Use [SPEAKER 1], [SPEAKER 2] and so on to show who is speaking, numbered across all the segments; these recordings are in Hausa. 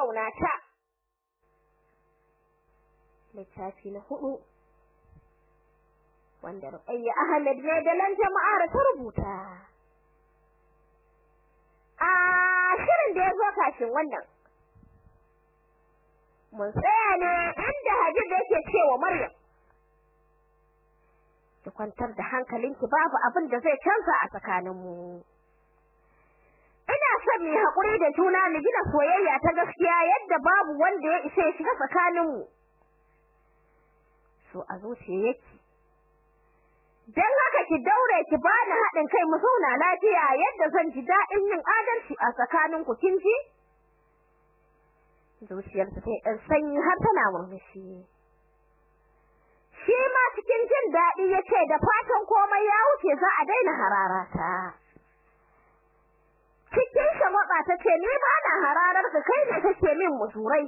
[SPEAKER 1] ƙaunata. Littafi na huɗu wanda Ruqayya Ahmed ne da lan jama'ar ta rubuta. A shirin da ya zo kafin wannan mun tsaya ne inda Habib yake cewa Maryam ki kwantar da hankalinki babu abin da zai canza a tsakaninmu. Ina son mu haƙuri da juna mu gina soyayya ta gaskiya yadda babu wanda ya isa ya shiga tsakaninmu. So a zuciya yake. Dan haka ki daure ki bani haɗin kai mu zauna lafiya yadda zan ji daɗin yin adalci a tsakaninku kin ji? Zuciyarsa sai ɗan sanyi har tana murmushi. Shi ma cikin jin daɗi ya ce da fatan komai ya wuce za a daina hararata. Cikin shagwaba ta ce ni ba na hararar ka kai ne kake min musurai.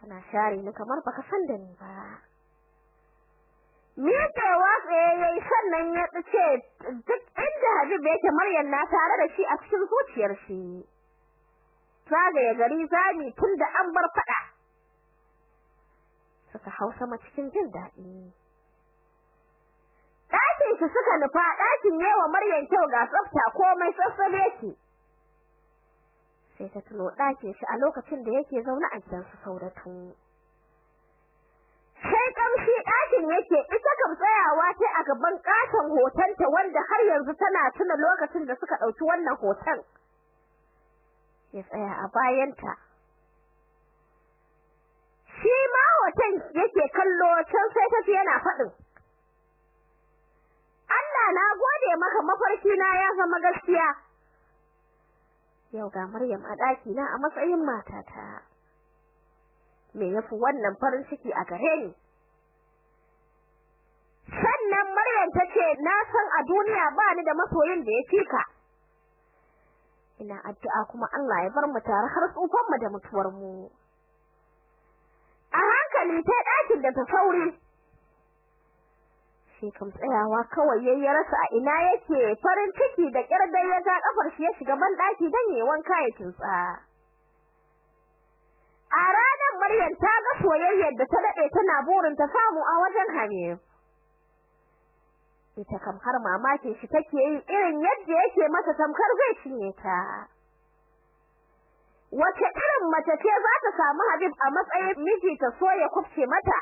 [SPEAKER 1] Kana share ni kamar baka san da ni ba. Miƙewa tsaye yayi sannan ya ce duk inda Habib yake Maryam na tare da shi a cikin zuciyar shi. Ya gari zami tun da an bar fada suka hausa ma cikin jin daɗi. Shi suka nufa ɗakin yawa Maryam kyau ga tsafta komai sassabe yake sai ta tuno ɗakin shi a lokacin da yake zaune a gidansu Saudatu. Sai kamshi ɗakin yake ita kam tsayawa sai a gaban katon hotonta wanda har yanzu tana tuna lokacin da suka ɗauki wannan hoton. Ya tsaya a bayanta. Shi ma hoton yake kallo can sai tafi yana faɗin. Na gode maka mafarki na ya zama gaskiya. Yau ga Maryam a ɗaki na a matsayin matata. Me yafi wannan farin ciki a gare ni? Sannan Maryam tace na san a duniya ba ni da masoyin da ya fika ina addu'a kuma Allah ya bar mu tare har tsufan mu da mutuwar mu a hankali ta ɗakin da ta sauri shi kam tsayawa kawai yayi rasa a ina yake. Farin ciki da kirdai ya ga kafar shi ya shiga ban daki dan yayin wanka ya tsuntsa a ranar Maryam ta ga soyayyar da ta daɗe tana burin ta samu a wajen Hamid ita kam har mamakin shi take yi irin yadda yake masa tamkar zai cinye ta. Wace irin mace ce za ta samu Habib a matsayin miji ta so ya kufce mata?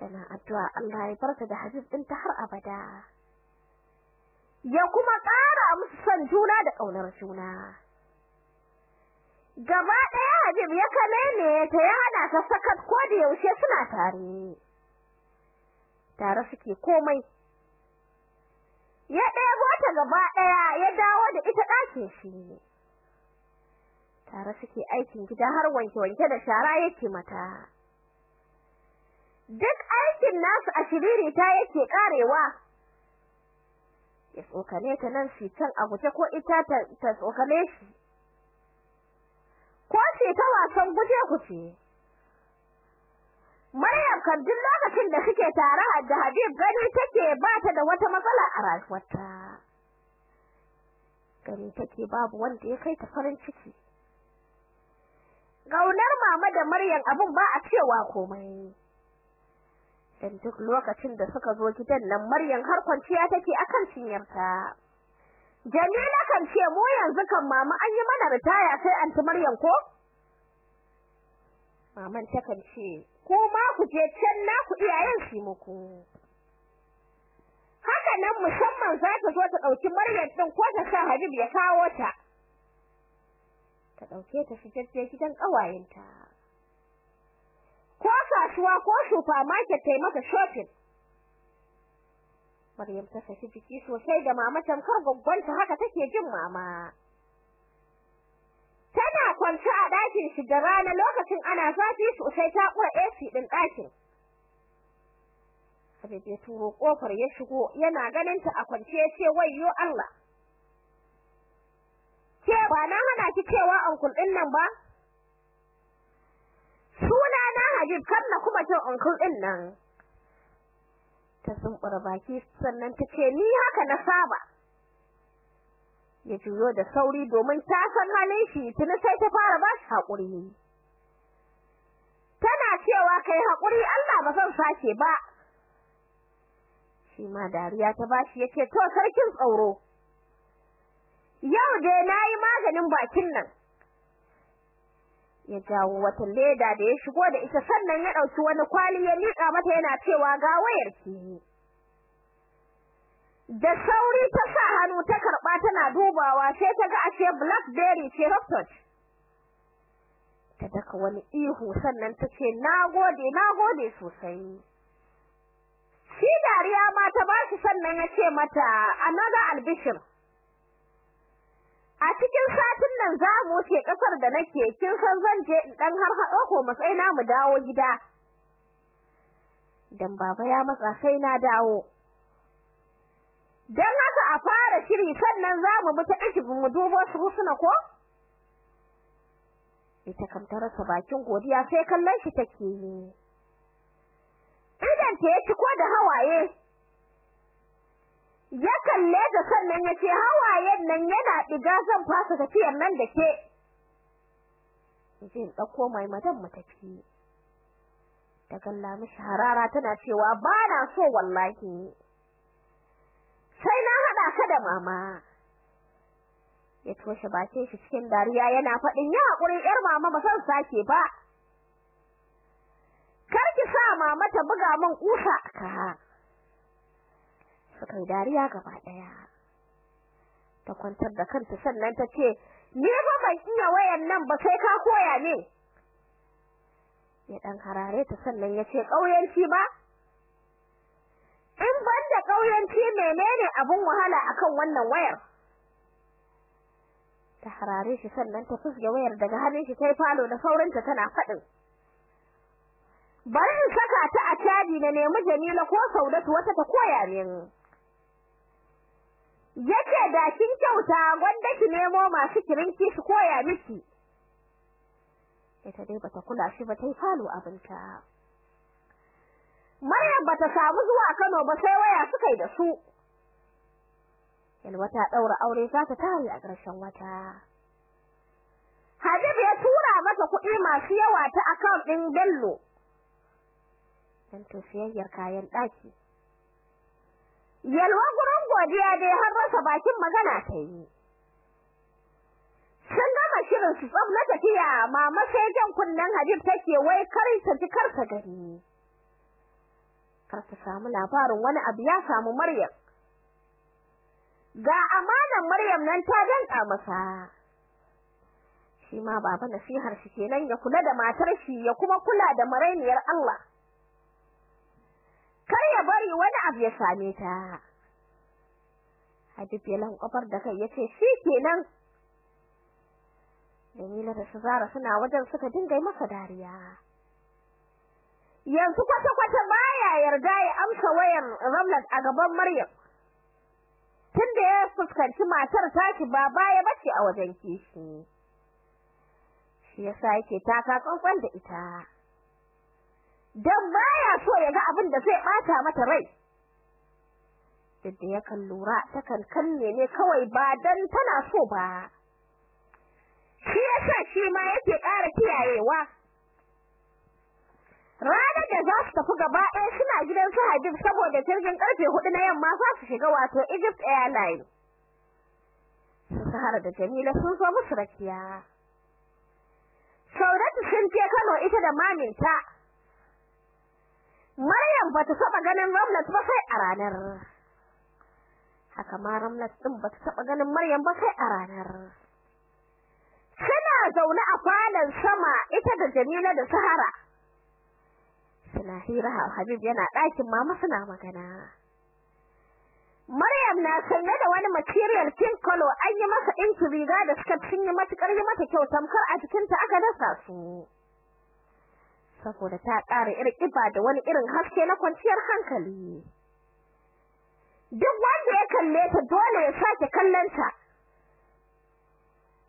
[SPEAKER 1] Tana addu'a Allah ya barta da Habib din ta har abada. Ya kuma ƙara musu son juna da ƙaunar juna. Gaba ɗaya Habib ya kane ne ta ya hana ta sakat ko da yaushe suna tare. Tare suke komai. Ya ɗebo ta gaba ɗaya ya dawo da ita ɗakin shi. Tare suke aikin gida har wanke-wanke da shara yake mata. Duk aikin nasu a shiriri ta yake karewa ya tsokane ta nan shi can a guje ko ita ta tsokane shi ko ce ta wasan guje-guje Maryam kan duk lokacin da suke tare da Habib gani take ba ta da wata matsala a rayuwarta. Gani take babu wanda ya kai ta farin ciki. Gaunar mama da Maryam abun ba a cewa komai. Dan duk lokacin da suka zo gidan nan Maryam har kwanciya take akan cinyarta. Jamila kan ce mu yanzu kan mama an yi mana ritaya sai anti Maryam ko? Maman ta kan ce ko ma ku je can na ku iyayen su muku haka nan musamman za ta zo ta ɗauki Maryam din ko ta sa Habib ya kawo ta ta ɗauke ta fitar gidan kawayenta ko kasuwa ko supermarket tai mata shopping? Maryam ta saki jiki sosai da mama tamkar gaggonta haka take jin mama. Tana kwance a ɗakin shi da rana lokacin ana zafi sosai ta ƙura AC ɗin ɗakin. Habib ya turo ƙofar ya shigo yana ganin ta a kwance ya ce wayyo Allah. Ke ba na hana ki cewa ankul ɗin nan ba? Suna na Habib kan na kuma jin ankul ɗin nan. Ta sumbura baki sannan ta ce ni haka na saba. Ya juyo da sauri domin ta san halin shi tuni sai ta fara ba shi haƙuri. Tana cewa kai haƙuri Allah ba zan sake ba. Shi ma dariya ta bashi ya ce to sarkin tsauro yau dai na yi maganin bakin nan. Ya jawo wata leda da ya shigo da ita sannan ya ɗauki wani kwali ya nika mata yana cewa ga wayar ki da sauri ta sa hannu ta karɓa tana dubawa sai ta ga ashe blackberry ce hot ta daka wani ihu sannan ta ce nagode nagode sosai. Shi dariya ma ta bashi sannan ya ce mata another albishir. A cikin satin nan za mu wuce ƙasar da nake. Kin san zan je dan har haɗo ko matsayi na mu dawo gida. Dan baba ya matsa sai na dawo. Dan haka a fara shiri sannan za mu bi ta aiki mu dubo su suna ko? Ita kam ta rasa bakin godiya sai kallon shi take yi. Idan ta ya ko da hawaye ya kalle da sannan ya ce hawayen nan yana diga zan fasa tafiyar nan da ke. In ɗauko mai madan mu tafi. Ta kalla mishi harara tana cewa ba na so wallahi. Sai na haɗa ka da mama. Ya toshe bakin shi cikin dariya yana faɗin ya haƙuri ƴar mama ba san sake ba. Kar ki sa mama ta buga min kusa ka. Suka yi dariya gaba ɗaya ta kwantar da kanta sannan ta ce ni ba ban iya wayan nan ba sai ka koya ne ya dan harare ta sannan ya ce kauyanci ba? In ban da kauyanci menene abun wahala akan wannan wayar? Ta harare shi sannan ta fusge wayar daga hannun shi tai falo da saurinta tana faɗin. Bari in saka ta a caji na nemi Jamila ko Saudatu wata ta koya min. Ya ce da kin kyauta gwanda ki nemo masu kirinki su koya miki. Ita dai bata kula shi ba tai falo abinta. Maryam bata samu zuwa Kano ba sai waya suka yi da su. Yalwa ta daura aure za ta tare a ƙarshen wata. Habib ya tura mata kuɗi masu yawa ta account ɗin Bello. Dan tafiyayyar kayan ɗaki. Yalwa gurin godiya dai har rasa bakin magana ta yi. Sun gama shirin su tsab na tafiya mama sai jan kunnen Habib take wai kar ta ji kar ta gani. Kar ta samu labarin wani abu ya samu Maryam. Ga amanan Maryam nan ta danka masa. Shi ma baba nasihar shi kenan ya kula da matar shi ya kuma kula da marainiyar Allah. Kar ya bari wani abu ya same ta. Habib ya lankwafar da kai ya ce shi kenan. Jamila da Suzara suna wajen suka dinga masa dariya. Yanzu kwata kwata baya yarda ya amsa wayar Ramlat a gaban Maryam. Tunda ya fuskanci matar tashi ba baya bace a wajen kishi. Shi yasa yake taka tsantsan da ita. Dan baya so ya ga abin da zai bata mata rai. Duk yakan lura takan kalle ne kawai ba dan tana so ba. Shi yasa shi ma yake ƙara kiyayewa. Ranar da za su tafi gaba ɗaya suna gidan su Habib saboda jirgin ƙarfe huɗu na yamma za su shiga wato Egypt Airlines. Su Sahara da Jamila sun zo musu rakiya. Saudatu sun je Kano ita da maminta. Maryam bata saba ganin Ramlat ba sai a ranar. Haka ma Ramlat din bata saba ganin Maryam ba sai a ranar. Suna zaune a falon sama ita da Jamila da Sahara. Suna hira Habib yana ɗakin mama suna magana. Maryam na sanye da wani material pink color an yi masa ɗinki riga da suka cinye matuƙar yi mata kyau tamkar a jikinta aka dasa su. Saboda ta ƙara irin ƙiba da wani irin haske na kwanciyar hankali. Duk wanda ya kalle ta dole ya sake kallon ta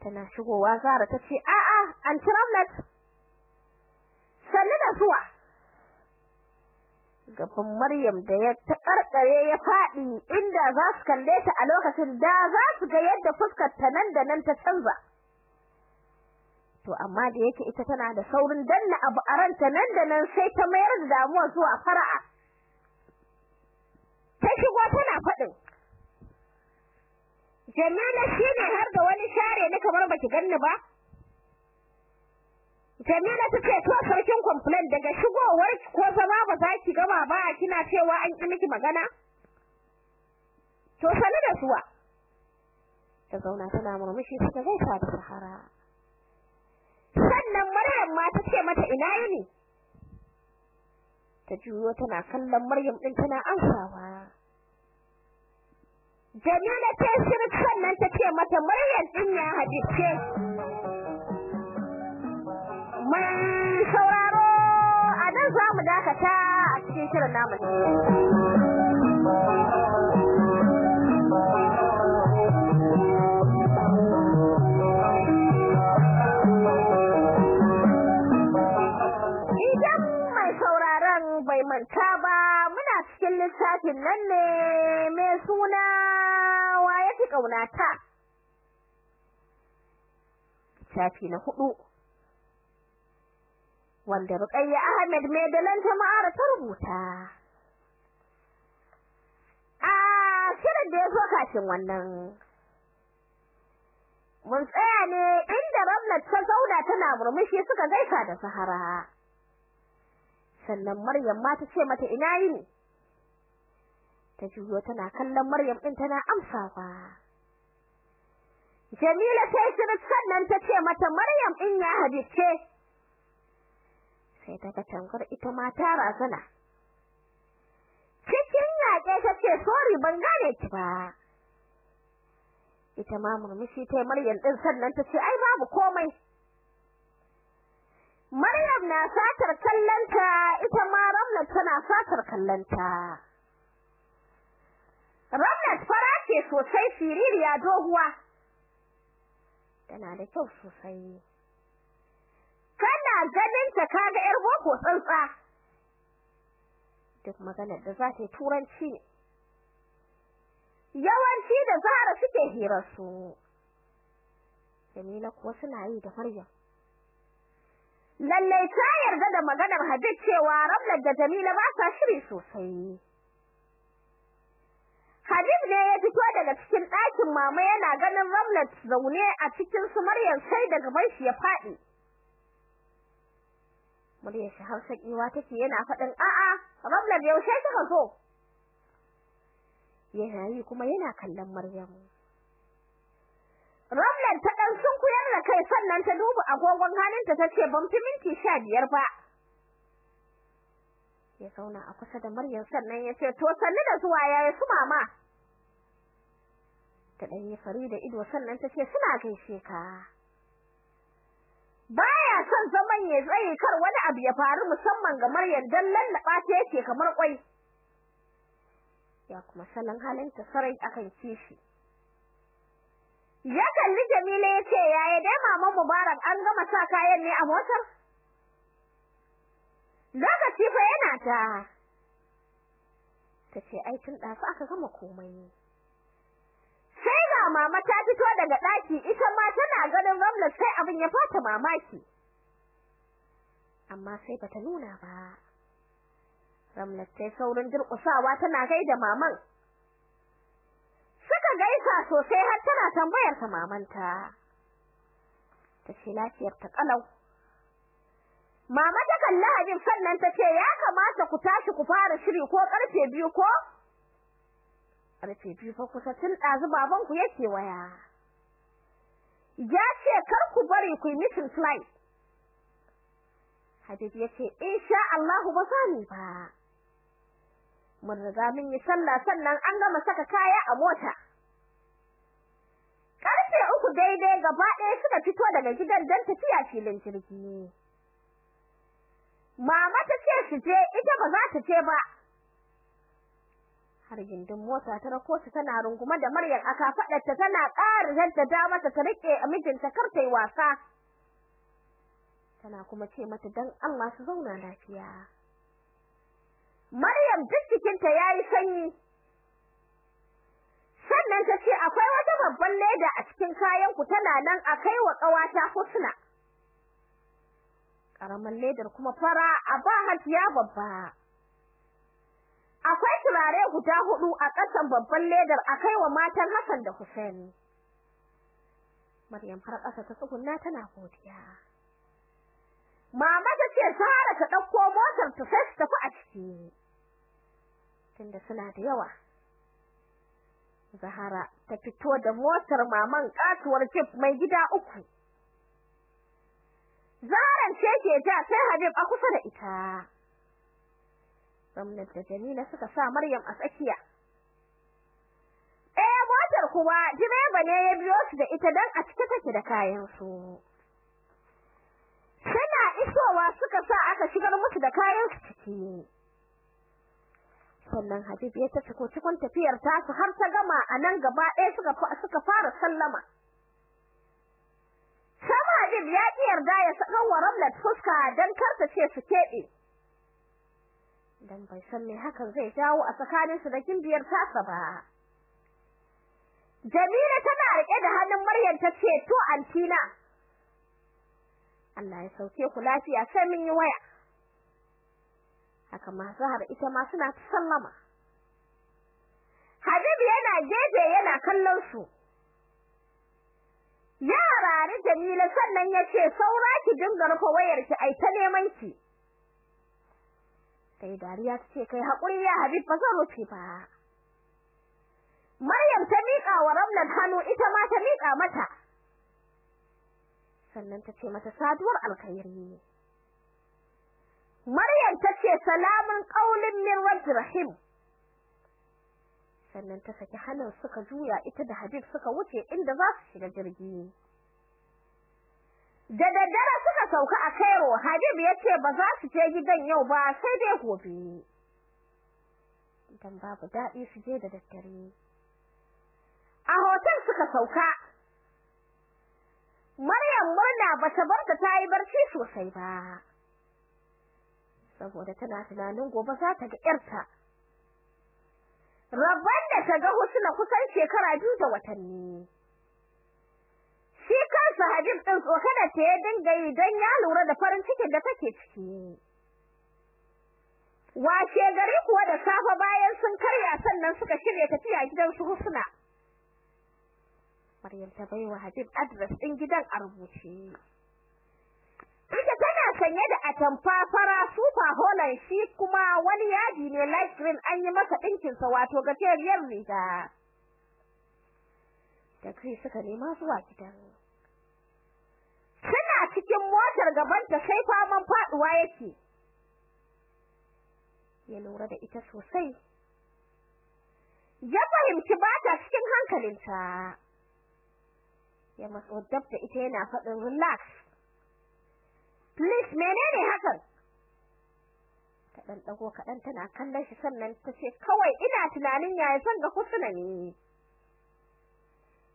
[SPEAKER 1] tana shigowa Zara ta ce a'a anti Ramlat sannu da zuwa. Gaban Maryam da ya ta karkare ya faɗi inda za su kalle ta a lokacin da za su ga yadda fuskar ta nan da nan ta canza. To amma da yake ita tana da saurin danna abu a ranta nan da nan sai ta mayar da damuwa zuwa fara'a. Ta shigo tana faɗin. Jamila shine har da wani share ni kamar baki ganni ba. Jamila ta ce to sarkin complain daga shigowar ko zama ba za ki gama ba kina cewa an ki miki magana? To sani da suwa ta zauna tana murmushi suka gaisa da Sahara sannan Maryam ma ta ce mata ina yini? Ta juyo tana kallon Maryam din tana amsawa. Jamila ta shiru sannan ta ce mata Maryam din ya hadice mai sauraro a nan za mu dakata a cikin shirin namu. Manta ba muna cikin littafin nan ne mai suna wa ya fi ƙaunata. Littafi na huɗu. wanda Ruqayya Ahmed mai dalan jama'ar ta rubuta. A shirin da ya zo kafin wannan. Mun tsaya ne inda Ramlat ta zauna tana murmushi suka gaisa da Sahara. Sannan Maryam ma ta ce mata ina yini. Ta juyo tana kallon Maryam din tana amsawa. Jamila ta yi sannan ta ce mata Maryam in ya hadice. sai ta ga tankar ita ma ta razana cikin yaƙe ta ce sorry ban gane ki ba ita ma murmushi ta Maryam din sannan ta ce ai babu komai Maryam na satar kallanta ita ma Ramlat tana satar kallanta. Ramlat fara ce sosai siririya doguwa. Tana da kyau sosai. Kana ganin ta kaga yar boko tsantsa. Duk maganar da za ta yi turanci ne. Yawanci da Zahra suke hirar su Jamila kuwa suna yi da Maryam. Lalle ta yarda da maganar Habib cewa Ramlat da Jamila ba sa shiri sosai. Habib ne ya fito daga cikin ɗakin mama yana ganin Ramlat zaune a cikin su Maryam sai daga gaban shi ya faɗi. Muryar shi har sakiwa take yana faɗin a'a Ramlat yaushe kika zo? Yana yi kuma yana kallon Maryam. Ramlat ta dan sunkuyar da kai sannan ta duba agogon hannunta tace ban fi minti biyar ba. Ya zauna a kusa da Maryam sannan ya ce to sanni da zuwa yaya su mama. Ta dan yi fari da ido sannan tace suna gaishe ka. Baya son zaman ya tsaye kar wani abu ya faru musamman ga Maryam dan lallaba ta yake kamar kwai ya kuma sanan halinta sarai akan kishi. Ya kalli Jamila ya ce yaya dai maman Mubarak an gama sa kayan ne a motar? Lokaci fa yana ta. Tace ai tun da aka gama komai sai ga mama ta fito daga daki ita ma tana ganin Ramlat sai abin ya fata mamaki. Amma sai bata nuna ba. Ramlat sai saurin durƙusawa tana gaida maman. Gaisa sosai har tana tambayar ta mamanta. Tace lafiyar ta kalau mama ta kalla Habib sannan tace ya kamata ku tashi ku fara shiri ko ƙarfe biyu ko? Karfe biyu fa kusa tun ɗazu baban ku yake waya. Ya ce kar ku bari ku yi mission flight. Habib ya ce insha Allah ba sani ba. Mun riga mun yi sallah sannan an gama saka kaya a mota. Daidai gaba ɗaya suka fito daga gidan don tafiya filin jirgi. Mama ta ce su je ita ba za ta je ba. Har gindin mota ta rako su tana runguma da Maryam aka faɗarta tana ƙara jaddada mata ta riƙe mijinta kar ta yi wasa. Tana kuma ce mata dan Allah su zauna lafiya. Maryam duk cikinta yayi sanyi. Sannan ta ce akwai wata babban leda a cikin kayan ku tana nan a kai wa ƙawata Husna. Karaman ledar kuma fara a ba hajiya babba. Akwai turare guda huɗu a ƙasan babban ledar a kai wa matan Hassan da Hussein Maryam har ƙasa ta tsugunna tana godiya. Mama ta ce Sara ta ɗauko motar ta tafi a ciki. Tunda suna da yawa Zahara ta fito da motar maman katuwar jeep mai gida uku. Zaran ce ke ja sai Habib a kusa da ita. Ramnat da Jamila suka sa Maryam a tsakiya. Eh motar kuwa direba ne ya biyo su da ita dan a cike take da kayan su Suna isowa suka sa aka shigar musu da kayan su ciki. Sannan Habib ya tafi ko cikon tafiyar ta su har ta gama a nan gaba ɗaya suka suka fara sallama. Sama Habib ya ki yarda ya saka wa Ramlat fuska dan kar ta ce su keɓe. Dan bai san me hakan zai jawo a tsakanin su da kimbiyar tasa ba. Jamila tana riƙe da hannun Maryam ta ce to antina Allah ya sauke ku lafiya sai mun yi waya. Haka ma Zahar ita ma suna ta sallama. Habib yana jeje yana kallon su. Yara ni Jamila sannan ya ce saura ki dinga rufe wayar ki ai ta neman ki. Sai dariya tace kai haƙuri ya Habib ba zan rufe ba. Maryam ta miƙa wa Ramlan hannu ita ma ta miƙa mata. Sannan tace mata saduwar alkhairi Maryam tace salamun qaulin min rabbir sannan ta saki hannun suka juya ita da Habib suka wuce inda za su shiga jirgi. Da daddare suka sauka a Cairo Habib ya ce ba za su je gidan yau ba sai dai gobe. Dan babu daɗi su je da daddare. A hotel suka sauka. Maryam murna bata barta tayi barci sosai ba. Saboda tana tunanin gobe za ta ga yarta Rabban da ta ga Husna kusan shekara biyu da watanni. Shi kansa Habib din tsokana ta ya dinga yi dan ya lura da farin cikin da take ciki. Wace gari kuwa da safa bayan sun karya sannan suka shirya tafiya gidan su Husna. Maryam ta baiwa Habib address din gidan a rubuce. Sanye da atamfa fara super holland shi kuma wani yadi ne light green an yi masa dinkin sa wato gajeriyar riga. Da kai suka nema zuwa gidan. Suna cikin motar gaban ta sai faman faɗuwa yake. Ya lura da ita sosai. Ya fahimci ba ta cikin hankalinta. Ya matso dab da ita yana faɗin relax. Please menene hakan? Ta dan dago tana kallon shi sannan ta ce kawai ina tunanin yaya son ga husna ne.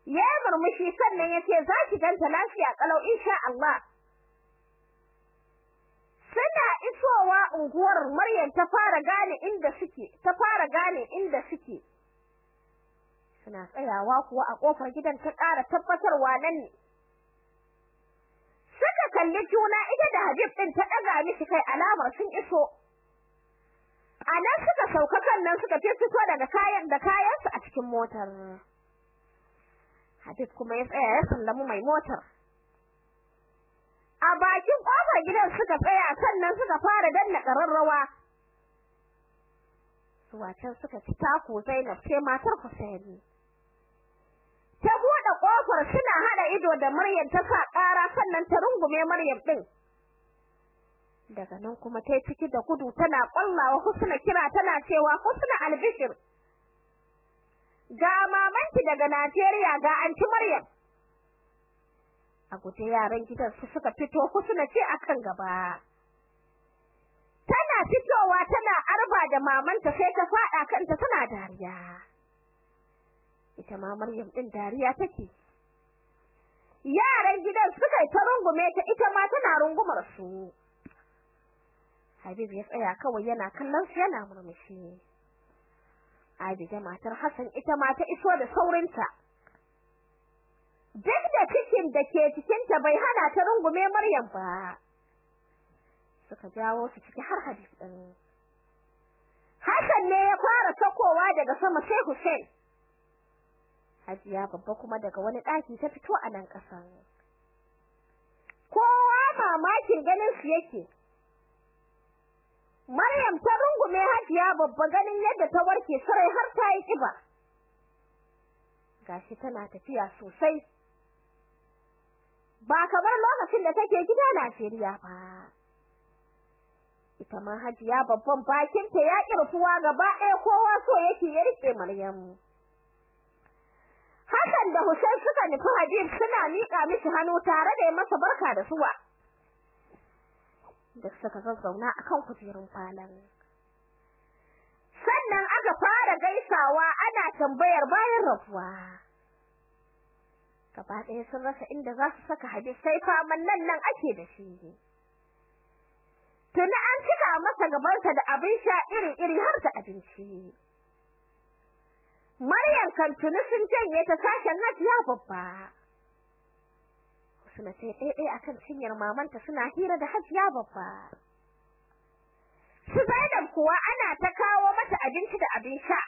[SPEAKER 1] Ya murmushi sannan ya ce za ki ganta lafiya kalau insha Allah. Suna isowa unguwar Maryam ta fara gane inda suke ta fara gane inda suke. Suna tsayawa kuwa a ƙofar gidan ta ƙara tabbatarwa nan ne suka kalli juna ita da Habib din ta daga mishi kai alamar sun iso. Anan suka sauka kannan suka fito daga kayan da kayan su a cikin motar. Habib kuma ya tsaya ya sallamu mai motar. A bakin ƙofar gidan suka tsaya sannan suka fara danna kararrawa su wacan suka ci tako Zainab sai matar Husaini ta buɗe ƙofar suna hada ido da Maryam ta sa ƙara sannan ta rungume Maryam din daga nan kuma tai ciki da gudu tana kwallawa Husna kira tana cewa Husna albishir ga mamanki daga Najeriya ga anti Maryam. A guje yaran gidan su suka fito Husna ce akan gaba. Tana fitowa tana arba da mamanta sai ta fada kanta tana dariya. Ita ma Maryam din dariya take. Yaran gidan suka ta rungume ta ita ma tana rungumar su. Habib ya tsaya kawai yana kallon su yana murmushi. Abida matar Hassan ita ma ta iso da saurinta. Duk da cikin da ke cikinta bai hana ta rungume Maryam ba. Suka jawo su ciki har hadis din Hassan ne ya fara sakowa daga sama sai Hussein. Hajiya babba kuma daga wani daki ta fito a nan kasan kowa mamakin ganin su yake. Maryam ta rungume Hajiya babba ganin yadda ta warke sarai har ta yi kiba gashi tana tafiya sosai. Ba kamar lokacin da take gida Najeriya ba. Ita ma Hajiya babban bakin ta ya kirfuwa gaba ɗaya kowa so yake ya riƙe Maryam. Hassan da Hussein suka nufi Habib suna miƙa mishi hannu tare da masa barka da suwa da suka zazzauna akan kujerun falon sannan aka fara gaisawa ana tambayar bayan rafuwa gaba ɗaya sun rasa inda za su saka Habib sai faman nan nan ake da shi. Tuni an cika masa gabansa da abin sha iri-iri har da abinci. Maryam kan tuni sun janye ta sashen Najiya babba. Suna sai ɗaiɗai akan cinyar mamanta suna hira da Hajiya babba. Su Zainab kuwa ana ta kawo mata abinci da abin sha.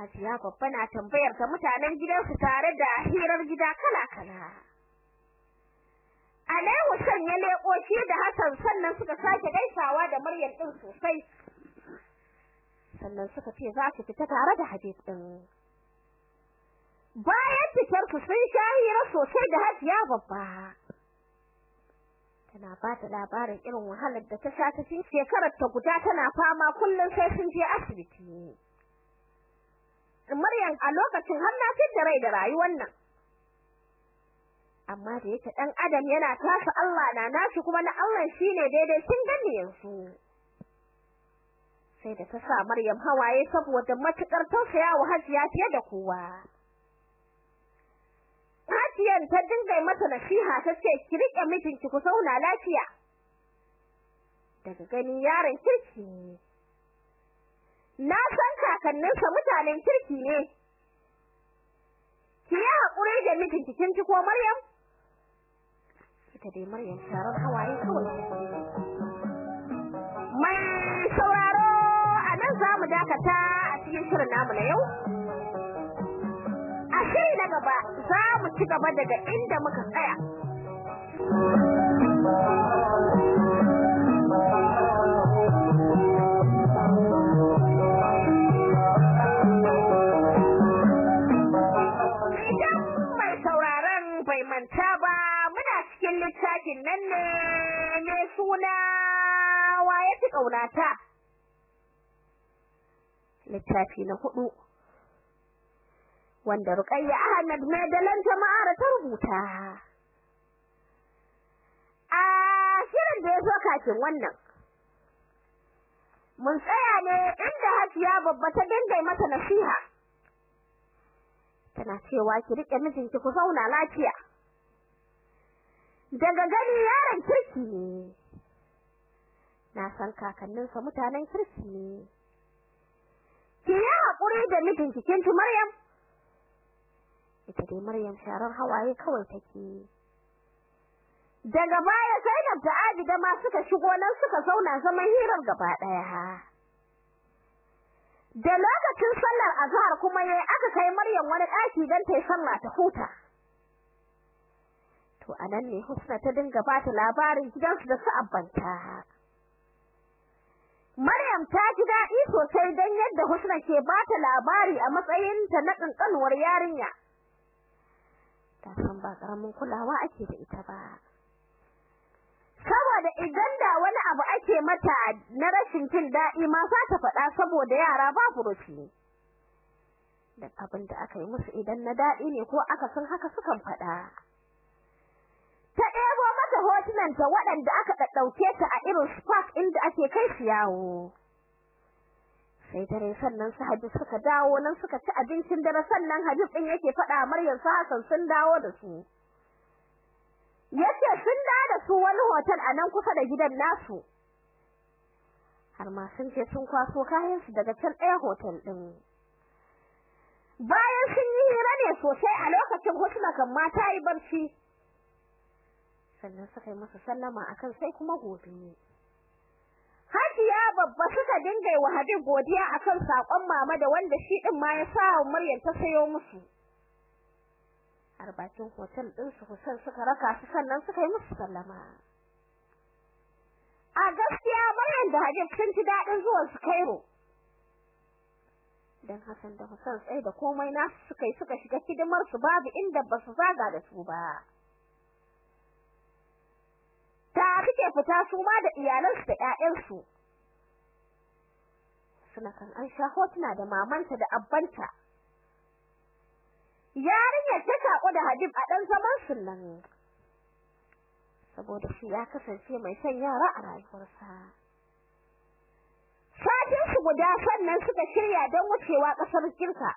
[SPEAKER 1] Hajiya babba na tambayar ta mutanen gidansu tare da hirar gida kala-kala. Alaihu san ya leko shi da Hassan sannan suka sake gaisawa da Maryam din sosai. Sannan suka ce za su fita tare da Habib din. Bayan fitar su sun sha hira sosai da Hajiya babba. Tana ba ta labarin irin wahalar da ta sha ta cikin shekarar ta guda tana fama kullum sai sun je asibiti. Maryam a lokacin har na fitar rai da rayuwar nan. Amma da yake dan adam yana tasa Allah na nashi kuma na Allah shine daidai kin gani yanzu. Sai da ta sa Maryam hawaye saboda matuƙar tausaya wa Hajiya fiye da kowa. Hajiyan ta dinga mata nasiha ta ce ki riƙe mijinki ku zauna lafiya. Daga gani yaron kirki ne. Na san kakanninsa mutanen kirki ne. Ki yi haƙuri da mijinki kin ci ko Maryam? Ita dai Maryam sharar hawaye kawai mai dakata a cikin shirin namu na yau. A shiri na gaba za mu ci gaba daga inda muka tsaya. Bai manta ba muna cikin littafin nan ne suna waye fi kaunata littafi na huɗu wanda Ruqayya Ahmad mai dalan jama'ar ta rubuta. A shirin da ya zo kafin wannan mun tsaya ne inda Hajiya babba ta dinga mata nasiha. Tana cewa ki riƙe mijinki ku zauna lafiya. Daga gani yaron kirki ne. Na san kakanninsa mutanen kirki ne. Ki yi haƙuri da mijinki kin ji Maryam? Ita dai Maryam sharar hawaye kawai take daga baya Zainab da Abida ma suka shigo nan suka zauna zaman hirar gaba ɗaya da lokacin sallar azhar kuma yayi aka kai Maryam wani daki dan ta yi sallah ta huta. To a nan ne Husna ta dinga ba ta labarin gidansu da su abbanta Maryam ta ji daɗi sosai dan yadda Husna ke ba ta labari a matsayin ta na kankanuwar yarinya. Ta san ba ƙaramin kulawa ake da ita ba. Saboda idan da wani abu ake mata na rashin jin daɗi ma za ta faɗa saboda yara ba furuci da abin da aka yi musu idan na daɗi ne ko aka san haka sukan faɗa. Hotunanta waɗanda aka ɗaɗɗauke ta a irin spark inda ake kai su yawo. Sai dare sannan su Habib suka dawo nan suka ci abincin dare sannan Habib din yake faɗa Maryam su Hassan sun dawo da su. Yace sun da da su wani hotel a nan kusa da gidan nasu. Har ma sun sun kwaso kayan su daga can ɗaya hotel din bayan sun yi hira ne sosai a lokacin hotuna kan mata yi barci. Sannan suka yi masa sallama akan sai kuma gobe Hajiya babba suka dinga wa Habib godiya akan saƙon mama da wanda shi din ma ya sa Maryam ta sayo musu. Har hotel din su Hussein suka raka su sannan suka yi musu sallama. A gaskiya Maryam da Habib sun ji daɗin zuwan su Cairo. Dan Hassan da Hussein sai da komai nasu suka yi suka shiga hidimar su babu inda ba su zaga da su ba. Suke fita su ma da iyalansu da ƴaƴansu. Suna kan an sha hotuna da mamanta da abbanta. Yarinyar ta shaƙo da Habib a ɗan zaman sunan saboda shi ya kasance mai son yara a rayuwarsa. Satin su guda sannan suka shirya don wucewa ƙasar Girka.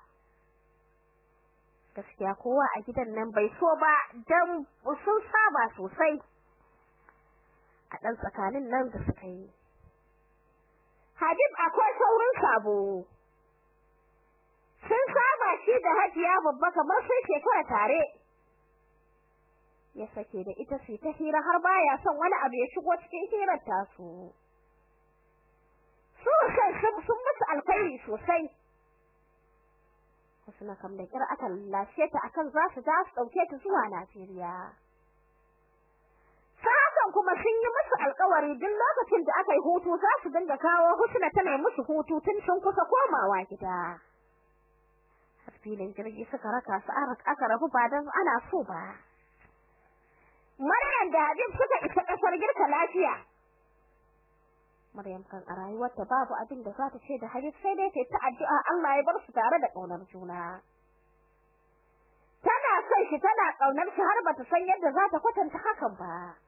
[SPEAKER 1] Gaskiya kowa a gidan nan bai so ba don sun saba sosai. A ɗan tsakanin nan da suka yi. Habib akwai saurin sabo. Sun saba shi da Hajiya babba kamar sai shekara tare. Ya sake da ita sai ta hira har baya son wani abu ya shigo cikin hirar tasu. Su sun musu alkhairi sosai. Wasu na kam da kira aka lashe ta akan za su da su ɗauke ta zuwa Najeriya. Sa'an kuma sun yi musu alƙawari duk lokacin da aka yi hutu za su dinga kawo Husna tana musu hutu tun sun kusa komawa gida. Filin jirgi suka raka su aka rabu ba don ana so ba. Maryam da Habib suka isa ƙasar girka lafiya. Maryam kan a rayuwarta babu abin da za ta ce da Habib sai dai ta addu'a Allah ya bar su tare da ƙaunar juna. Tana son shi tana ƙaunar shi har bata san yadda za ta kwatanta hakan ba.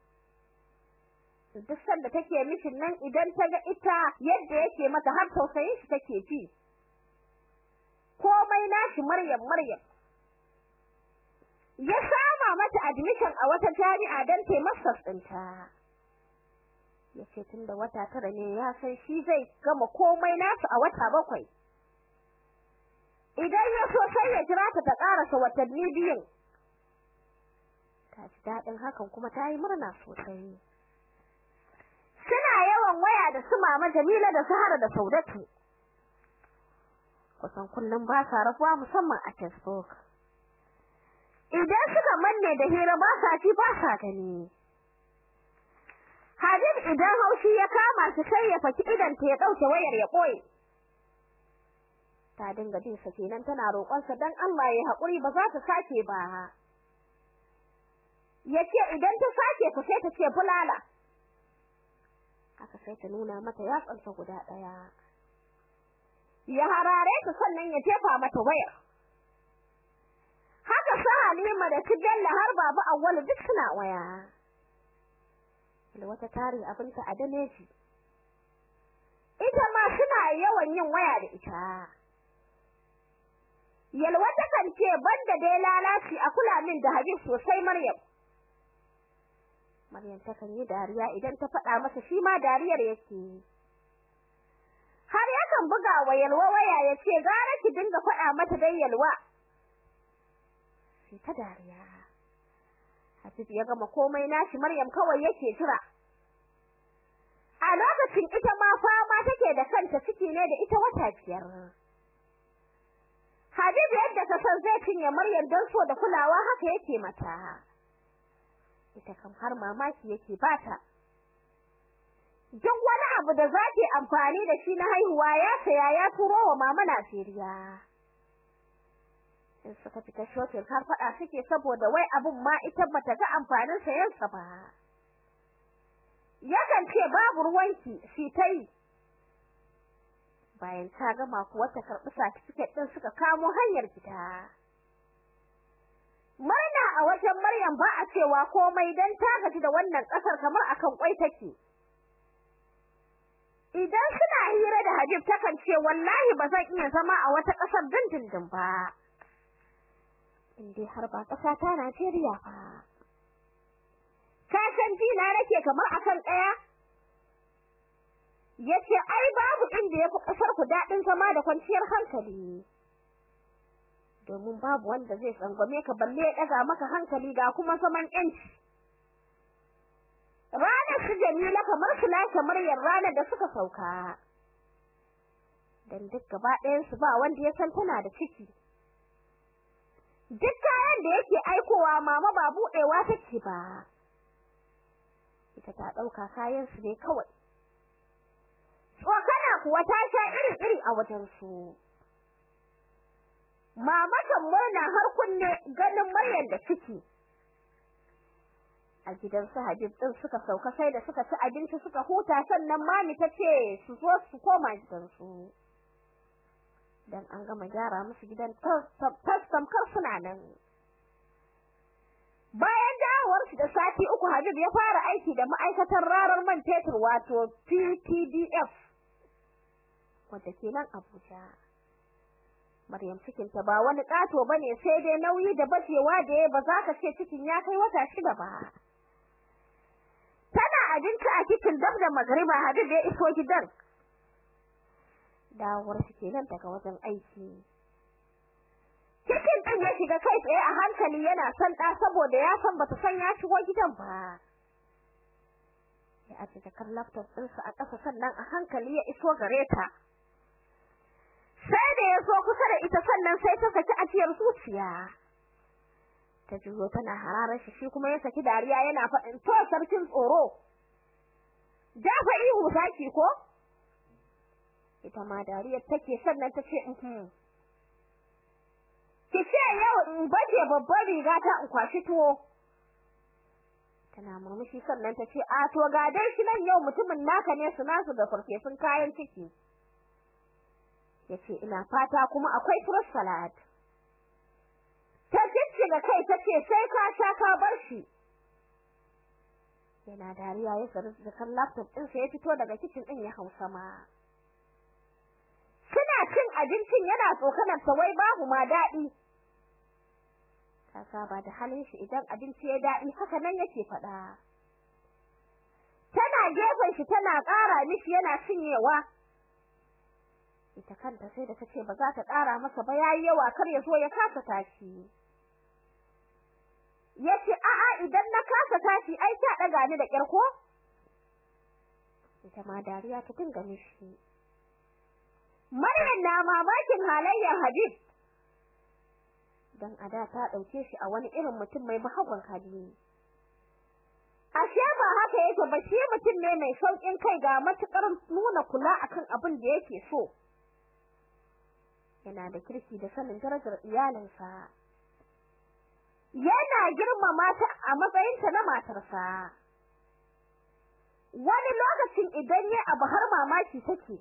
[SPEAKER 1] Duk sanda take mishin nan idan ta ga ita yadda yake mata har tausayin shi take ji. Komai nashi Maryam Maryam. Ya sama mata admission a wata jami'a dan ta masters ɗinta. Yace tunda wata tara ne ya san shi zai gama komai nasu a wata bakwai. Idan ya so sai ya jira ta ta karasa watanni biyun. Ta ji daɗin hakan kuma ta yi murna sosai. Waya da su mama Jamila da Sahara da Saudatu. Kusan kullum ba sa rabuwa musamman a Facebook. Idan suka manne da hira ba sa ci ba sa gani. Habib idan haushi ya kama shi sai ya faki idan ta ya ɗauke wayar ya ɓoye ta dinga jin sa kenan tana roƙon sa dan Allah ya haƙuri ba za ta sake ba. Yace idan ta sake ta sai ta ce bulala. Aka sai ta nuna mata yatsansa guda ɗaya. Ya harare ta sannan ya jefa mata wayar. Haka sa Halima da Tijalla har babu Awwalu duk suna waya. Wata tare abinta a daneji ita ma suna yawan yin waya da ita. Yalwa ta kan ce banda dai lalaci a kula min da Habib sosai Maryam. Maryam ta kan yi dariya idan ta faɗa masa shi ma dariyar yake har yakan buga wa Yalwa waya ya ce gara ki dinga faɗa mata dai Yalwa. Sai ta dariya. Habib ya gama komai nashi Maryam kawai yake jira. A lokacin ita ma fama take da kanta ciki ne da ita wata biyar. Habib yadda ka san zai cinye Maryam don so da kulawa haka yake mata. Ita kam har mamaki yake bata duk wani abu da zaki amfani da shi na haihuwa ya saya ya turo wa mama Najeriya. In suka fita shotin har fada suke saboda wai abun ma ita bata ga amfanin sayan sa ba. Yakan ce babu ruwanki shi tai bayan ta gama kuwa ta karɓi certificate din suka kamo hanyar gida. A wajen Maryam ba a cewa komai dan ta gaji da wannan ƙasar kamar akan kwai take. Idan suna hira da Habib takan ce wallahi ba zan iya zama a wata ƙasar dindindin ba. In dai har ba kasa ta Najeriya ba. ka san ji na nake kamar akan ɗaya ya ce ai babu inda yafi ƙasar ku daɗin zama da kwanciyar hankali domin babu wanda zai tsangwame ka balle ya daga maka hankali ga kuma zaman yanci ranar su Jamila kamar su lashe muryar ranar da suka sauka. Dan duk gaba ɗayan su ba wanda ya san tana da ciki. Duk kayan da yake aikowa mama ba buɗewa take ba. Ita ta ɗauka kayan su ne kawai. Tsokana kuwa ta sha iri-iri a wajen su mama kan murna har kunne ganin Maryam da ciki. A gidan su Habib din suka sauka sai da suka ci abinci suka huta sannan mami ta ce su zo su koma gidan su dan an gama gyara musu gidan tastam kar suna nan. Bayan dawowar shi da sati uku Habib ya fara aiki da ma'aikatar rarar man fetur wato PTDF wanda ke nan Abuja. Maryam cikin ta ba wani kato ba ne sai dai nauyi da bacewa da ya ba za ka ce cikin ya kai wata shida ba. Tana abinci a cikin dab da magriba Habib ya iso gidan. Dawowar shi kenan daga wajen aiki. Cikin din ya shiga kai tsaye a hankali yana son da saboda ya san bata san ya shigo gidan ba. Ya aje jakar laptop ɗinsa a ƙasa sannan a hankali ya iso gare ta. Sai da ya so kusa da ita sannan sai ta saki ajiyar zuciya. Ta juyo tana hararar shi shi kuma ya saki dariya yana faɗin to sarkin tsoro dafa ihu zaki ko? Ita ma dariyar take sannan ta ce ki ce yau in baje babbar riga ta in kwashi tuwo. Tana murmushi sannan ta ce a to ga dai shi nan yau mutumin naka ne su nasu da farfesun kayan ciki. Ya ce ina fata kuma akwai fruit salad. Ta ga kai tace sai ka sha ka bar shi. Yana dariya ya saru da kan laptop din sa ya fito daga kitchen din ya hausa ma suna cin abincin yana tsokanar ta wai babu ma daɗi ta saba da halin shi idan abinci ya daɗi haka nan yake fada tana gefen shi tana ƙara mishi yana cinyewa. Ita kanta sai da tace ba za ta ƙara masa ba yayi yawa kar ya zo ya kasa tashi. Yace a'a idan na kasa tashi ai ta daga ni da kyar ko? Ita ma dariya ta dinga mishi. Maryam na mamakin halayyar Habib. Dan ada ta ɗauke shi a wani irin mutum mai bahagon hali. Ashe ba haka yake ba shi mutum ne mai saukin kai ga matuƙar nuna kula akan abin da yake so. Yana da kirki da sanin darajar iyalinsa. Yana girmama ta a matsayinta na matarsa. Wani lokacin idan ya abu har mamaki take.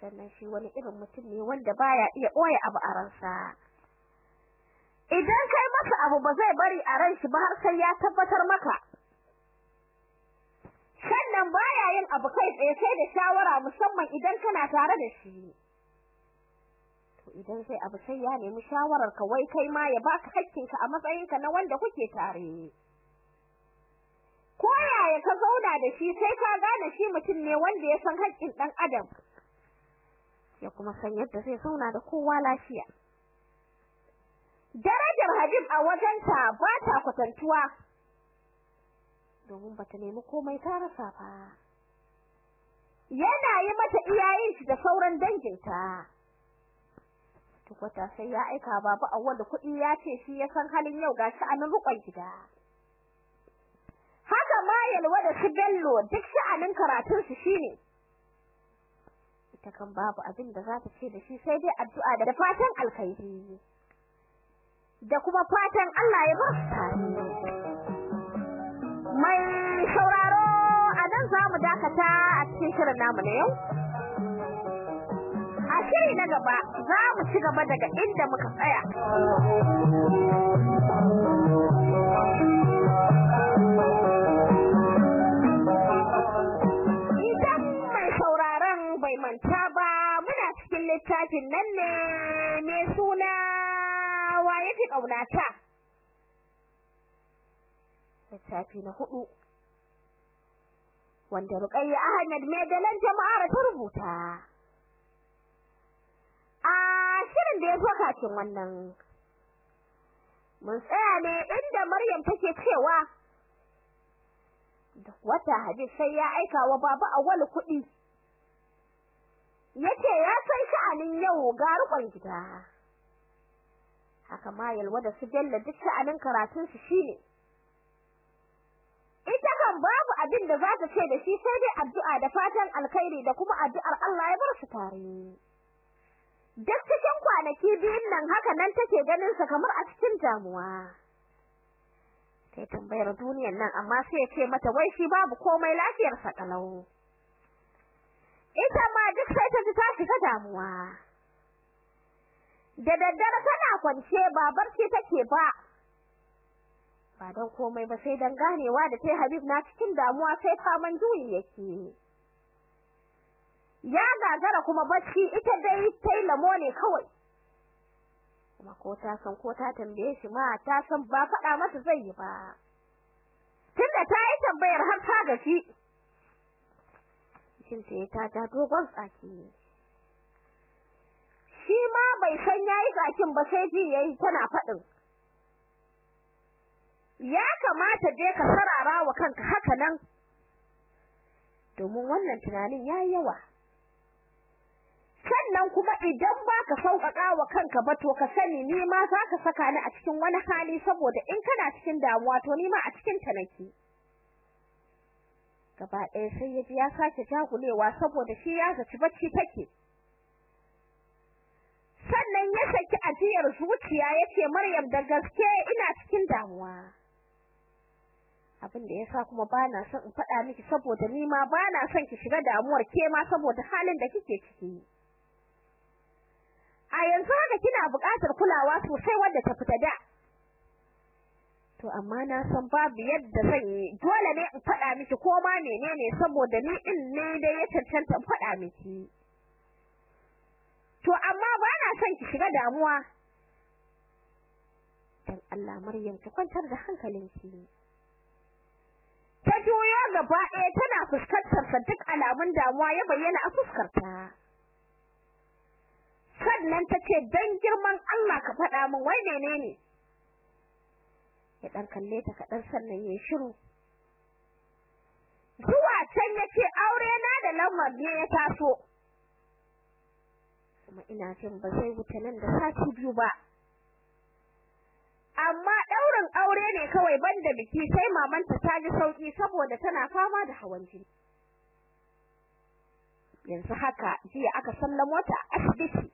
[SPEAKER 1] Sannan shi wani irin mutum ne wanda baya iya ɓoye abu a ransa. Idan kai masa abu ba zai bari a ran shi ba har sai ya tabbatar maka. Sannan baya yin abu kai tsaye sai da shawara musamman idan kana tare da shi. Idan sai abu sai ya nemi shawarar ka wai kai ma ya baka hakkinka a matsayinka na wanda kuke tare. Ko yaya ka zauna da shi sai ka gane shi mutum ne wanda ya san haƙƙin ɗan adam ya kuma san yadda zai zauna da kowa lafiya. Darajar Habib a wajenta ba ta kwatantuwa domin bata nemi komai ta rasa ba. Yana yi mata iyayen shi da sauran danginta. Tukwata sai ya aika babu awwal kuɗi ya ce shi ya san halin yau gashi a nan rukun gida. Haka ma yalwa da su bello duk sha'anin karatun su shine. Ita kan babu abin da za ta ce da shi sai dai addu'a da fatan alkhairi da kuma fatan Allah ya bar mai sauraro a nan za mu dakata a cikin shirin namu na yau. Shiri na gaba za mu ci gaba daga inda muka tsaya. Idan mai sauraron bai manta ba muna cikin littafin nan ne mai suna wa yake ƙaunata? Littafi na huɗu wanda Ruqayya Ahmad mai dalan jama'ar ta rubuta. A shirin da ya zo kacin wannan. Mun tsaya ne inda Maryam take cewa wata hadis sai ya aika wa baba awwal kuɗi. Yace ya san sha'anin yau ga rukun gida. Haka ma yalwa da su jalla duk sha'anin karatun su shine. Ita kan babu abin da za ta ce da shi sai dai addu'a da fatan alkhairi da kuma addu'ar Allah ya bar su tare. Duk cikin kwanaki biyun nan haka nan take ganin sa kamar a cikin damuwa. Sai tambayar duniyar nan amma sai ya ce mata wai shi babu komai lafiyar sa kalau. Ita ma duk sai ta ji ta shiga damuwa. Da daddare tana kwance ba barci take ba. Ba don komai ba sai dan ganewa da tai Habib na cikin damuwa sai faman juyi yake. Ya gagara kuma bacci ita dai tai lamo ne kawai. Kuma ko ta san ko ta tambaye shi ma ta san ba faɗa masa zai yi ba. Tunda ta yi tambayar har ta gaji. Shin sai ta ta dogon tsaki. Shi ma bai san yayi tsakin ba sai ji yayi tana faɗin. Ya kamata dai ka sarara wa kanka haka nan. Domin wannan tunanin yayi yawa. Sannan kuma idan baka sauƙaƙa wa kanka ba to ka sani ni ma zaka saka ni a cikin wani hali saboda in kana cikin damuwa to ni ma a cikin ta nake. Gaba ɗaya sai ya ji ya sake jagulewa saboda shi ya zaci bacci take. Sannan ya saki ajiyar zuciya ya ce Maryam da gaske ina cikin damuwa. Abin da yasa kuma bana son in faɗa miki saboda ni ma bana son ki shiga damuwar ke ma saboda halin da kike ciki. A yanzu haka kina buƙatar kulawa sosai wanda ta fita da. To amma na san babu yadda zan yi. Dole ne in faɗa miki ko ma menene saboda ni din ne dai ya cancanta in faɗa miki. To amma bana son ki shiga damuwa. Dan Allah Maryam ki kwantar da hankalinki. Ta juyo gaba ɗaya tana fuskantar sa duk alamun damuwa ya bayyana a fuskarta. Sannan ta ce dan girman Allah ka faɗa min wai menene? Ya dan kalle ta kaɗan sannan ya shiru. Zuwa can ya ce aure na da lamar ne ya taso. Kuma ina jin ba zai wuce nan da sati biyu ba. Amma ɗaurin aure ne kawai banda biki sai mamanta ta ji sauƙi saboda tana fama da hawan jini. Yanzu haka jiya aka sallamo ta asibiti.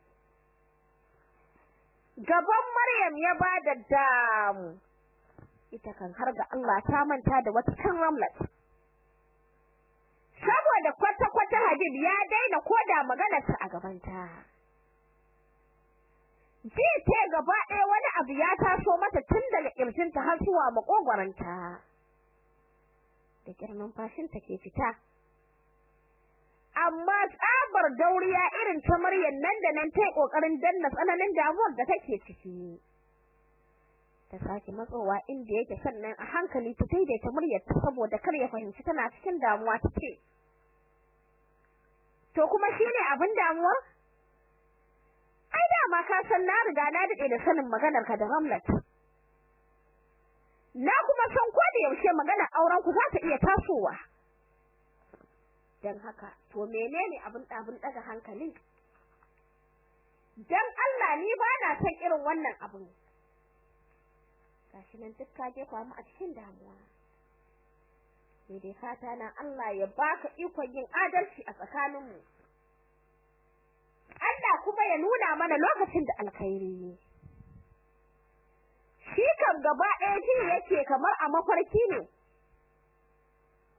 [SPEAKER 1] Gaban Maryam ya ba da damu. Ita kan har ga Allah ta manta da wata kan Ramlat saboda kwata kwata Habib ya daina koda maganar ta a gabanta. Ji ce gaba ɗaya wani abu ya taso mata tun daga kirjinta har zuwa makogwaranta da kirnin fashin ta ke fita. Amma tsabar dauriya irin ta Maryam nan da nan tai ƙoƙarin danna tsananin damuwar da take ciki. Ta sake matsowa inda yake sannan a hankali ta daidaita muryar ta saboda kar ya fahimci tana cikin damuwa tace to kuma shine abin damuwa ai da ma ka san na riga na daɗe da sanin maganar ka da Ramlat na kuma san ko da yaushe maganar auren ku za ta iya tasowa. Dan haka to menene abin abin daga hankali dan Allah ni ba na san irin wannan abin gashi nan duk ka jefa mu a cikin damuwa. Sai dai fata na Allah ya baka ikon yin adalci a tsakaninmu. Allah kuma ya nuna mana lokacin da alkhairi shi kan gaba ɗaya ji yake kamar a mafarki ne.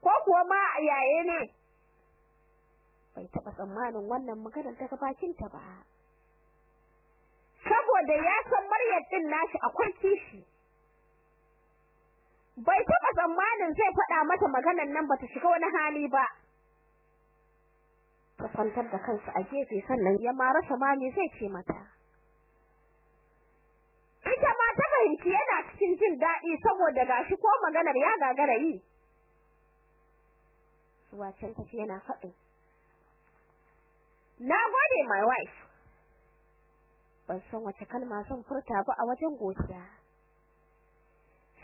[SPEAKER 1] Ko kuwa ma yaye ne. Bai taɓa tsammanin wannan maganar daga bakinta ba. Saboda ya san Maryam din nashi akwai kishi. Bai taɓa tsammanin zai faɗa mata maganar nan bata shiga wani hali ba. Ta kwantar da kansa a gefe sannan ya ma rasa ma me zai ce mata. Ita ma ta fahimci yana cikin jin daɗi saboda gashi ko maganar ya gagara yi. Wacin ta yana faɗin na gode my wife. Ban san wace kalma zan furta ba a wajen godiya.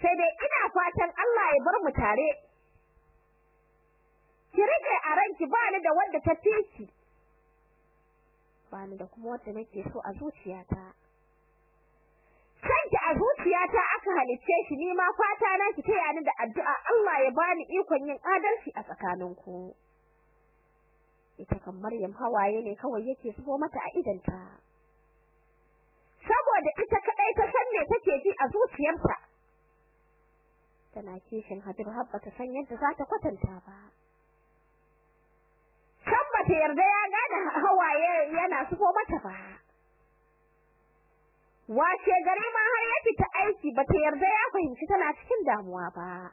[SPEAKER 1] Sai dai ina fatan Allah ya bar mu tare. Ki riƙe a ranki ba ni da wanda ta fici ba ni da kuma wanda nake so a zuciyata. Kanki a zuciyata aka halicce shi ni ma fata na ki taya ni da addu'a. Allah ya bani ikon yin adalci a tsakaninku. Ita kan Maryam hawaye ne kawai yake zubo mata a idanta saboda ita kadai ta san me take ji a zuciyarta. Tana kishin Hadir Habba ta san yadda za ta kwatanta ba. San bata yarda ya gane hawaye yana zubo mata ba. Wace gari ma har ya fita aiki bata yarda ya fahimci tana cikin damuwa ba.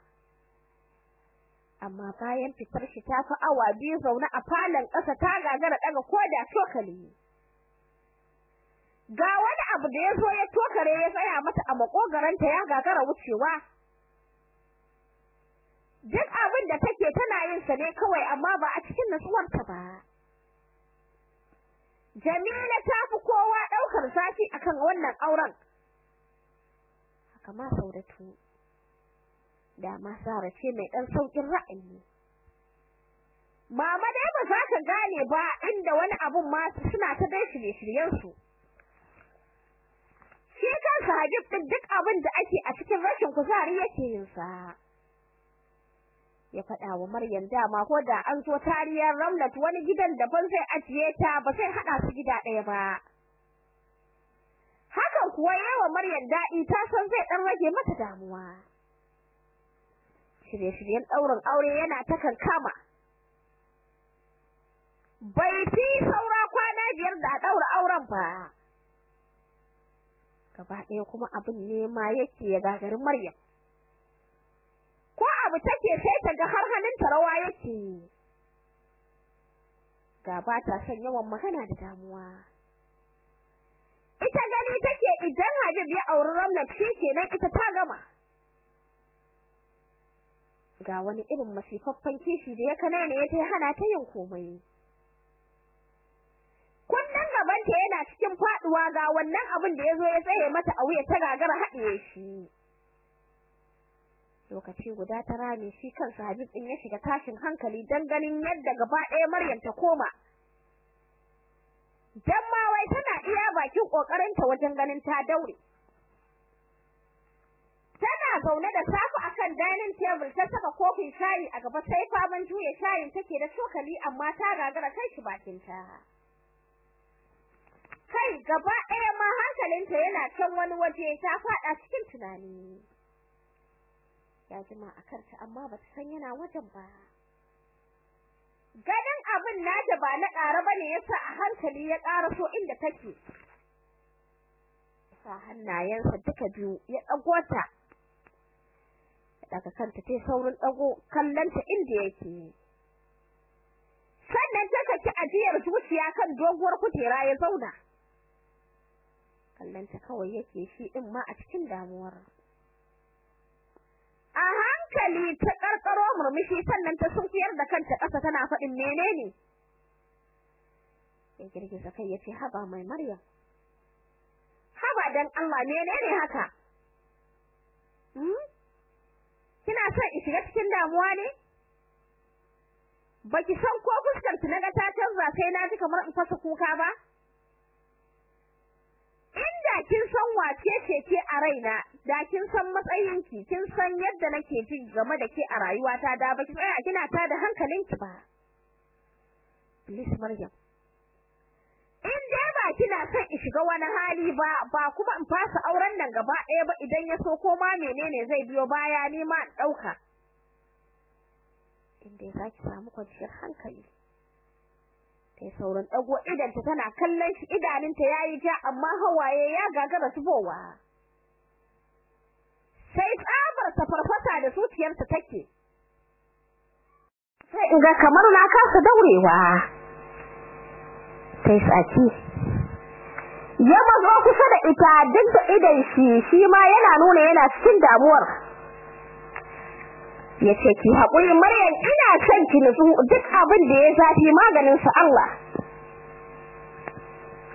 [SPEAKER 1] Amma bayan fitar shi ta fi awa biyu zaune a falon ƙasa ta gagara daga koda cokali ga wani abu da ya zo ya tokare ya tsaya mata a makogaranta ya gagara wucewa. Duk abin da take tana yin sa ne kawai amma ba a cikin nutsuwarta ba. Jamila ta fi kowa ɗaukar zafi akan wannan auren. Haka ma da ma Sara ce mai ɗan saukin ra'ayi Mama dai ba za ka gane ba inda wani abun ma suna ta dai shirye-shiryen su shi kansa Habib din duk abin da ake a cikin rashin kuzari yake yin sa. Ya faɗa wa Maryam dama ko da an zo tariyar Ramlat wani gidan daban zai ajiye ta ba sai hada su gida ɗaya ba. Hakan kuwa yawa Maryam daɗi ta san zai ɗan rage mata damuwa. Shirye-shiryen ɗaurin aure yana ta kankama bai fi saura kwana biyar da ɗaura auren ba. Gaba ɗaya kuma abin nema yake ya gagari Maryam. Ko abu take sai ta ga har hannunta rawa yake. Ga ba ta son yawan magana da damuwa. Ita gani take idan Habib ya auri Ramlat kenan ita ta gama. Ga wani irin masifaffen kishi da ya kanane ya tai hana ta yin komai. Kullun gabanta yana cikin faɗuwa ga wannan abin da ya zo ya tsaye mata a wuya ta gagara haɗiye shi. Lokaci guda ta rame shi kansa Habib din ya shiga tashin hankali dan ganin yadda gaba ɗaya Maryam ta koma. Dan ma wai tana iya bakin ƙoƙarin ta wajen ganin ta daure. Zaune da safu akan dining table ta saka kofin shayi a gaba sai faman juye shayin take da cokali amma ta gagara kai shi bakin ta kai gaba ɗaya ma hankalinta yana can wani waje ta faɗa cikin tunani. Ya jima a kanta amma ba ta san yana wajen ba. Ganin abin nata ba na ƙara ba ne yasa a hankali ya ƙara so inda take. Sa hannayensa duka biyu ya ɗago ta. Daga kanta tai saurin ɗago kallanta inda yake sannan ta saki ajiyar zuciya kan doguwar kujera ya zauna. Kallanta kawai yake shi din ma a cikin damuwar. A hankali ta karkaro murmushi sannan ta sunkiyar da kanta ƙasa tana faɗin menene? Ya girgiza kai ya ce haba mai maryam. Haba dan Allah menene haka? Hmm? Kina son in shiga cikin damuwa ne? Baki san ko fuskar ki na ga ta canza sai na ji kamar in fasa kuka ba? Inda kin san wace ce ke a raina da kin san matsayinki kin san yadda nake ji game da ke a rayuwata da baki tsaya kina ta da hankalinki ba. Please maryam. In dai ba kina son in shiga wani hali ba ba kuma in fasa auren nan gaba ɗaya ba idan ya so ko ma menene zai biyo baya ni ma in ɗauka. In dai za ki samu kwanciyar hankali. Sai sauran dago idanta tana kallon shi idanunta yayi ja amma hawaye ya gagara zubowa. Sai tsabar ta farfasa da zuciyarta take. Sai in ga kamar na kasa daurewa. Sai saki ya mazo kusa da ita duk da idan shi shi ma yana nuna yana cikin damuwar. Yace ki haƙuri Maryam ina son ki nutsu duk abin da ya zafi maganin sa Allah.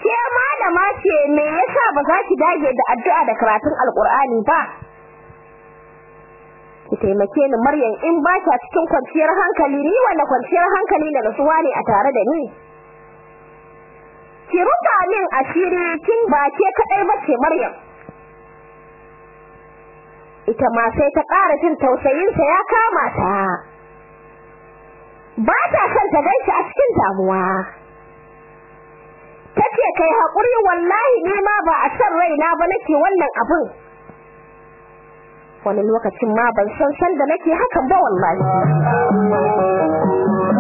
[SPEAKER 1] Ke malama ce me yasa ba za ki dage da addu'a da karatun alqur'ani ba? Ki taimake ni Maryam in ba ta cikin kwanciyar hankali ni wanda kwanciyar hankali da nutsuwa ne a tare da ni. Ki rufa min asiri kin ba ke kadai bace Maryam. Ita ma sai ta ƙara jin tausayin sa ya kama ta. Ba ta son ta gaishe a cikin damuwa. Tace kai haƙuri wallahi ni ma ba a san raina ba nake wannan abin. Wani lokacin ma ban san san da nake hakan ba wallahi.